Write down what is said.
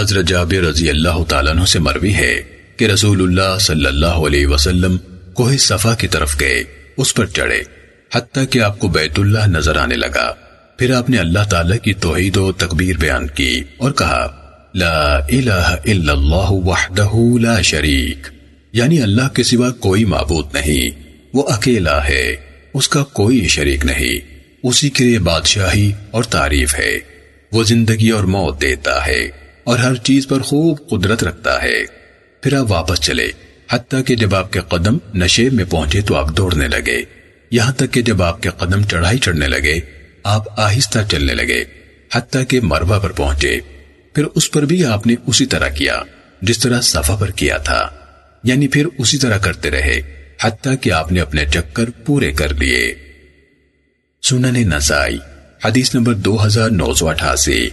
حضرت جابر رضی اللہ تعالیٰ عنہ سے مروی ہے کہ رسول اللہ صلی اللہ علیہ وسلم کوہ صفا کی طرف گئے، اس پر چڑھے، حتیٰ کہ آپ کو بیت اللہ نظر آنے لگا۔ پھر آپ نے اللہ تعالیٰ کی توحید و تکبیر بیان کی اور کہا، لا الہ الا اللہ وحدہ لا شریک۔ یعنی اللہ کے سوا کوئی معبود نہیں، وہ اکیلا ہے، اس کا کوئی شریک نہیں۔ اسی کے لیے بادشاہی اور تعریف ہے، وہ زندگی اور موت دیتا ہے۔ اور ہر چیز پر خوب قدرت رکھتا ہے۔ پھر آپ واپس چلے۔ حتیٰ کہ جب آپ کے قدم نشیب میں پہنچے تو آپ دوڑنے لگے۔ یہاں تک کہ جب آپ کے قدم چڑھائی چڑھنے لگے، آپ آہستہ چلنے لگے، حتیٰ کہ مروا پر پہنچے۔ پھر اس پر بھی آپ نے اسی طرح کیا، جس طرح صفا پر کیا تھا۔ یعنی پھر اسی طرح کرتے رہے، حتیٰ کہ آپ نے اپنے چکر پورے کر لیے۔ سنن نسائی، حدیث نمبر دو ہزار نو سو اٹھاسی۔